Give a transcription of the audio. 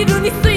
昼に過